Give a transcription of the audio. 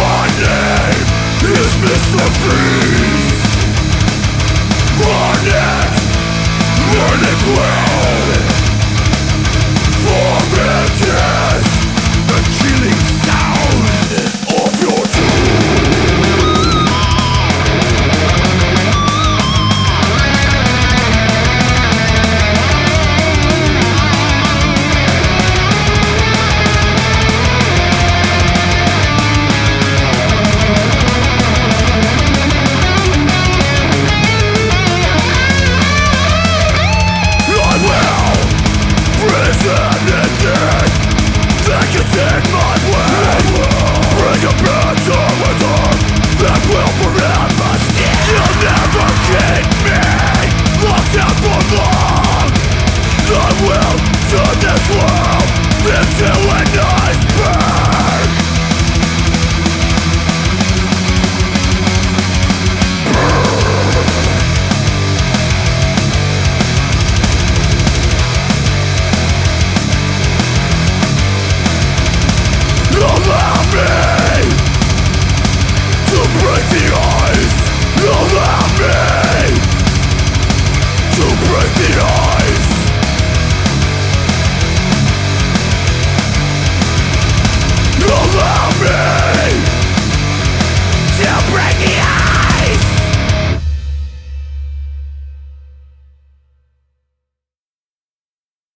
Money is Mr. Freeze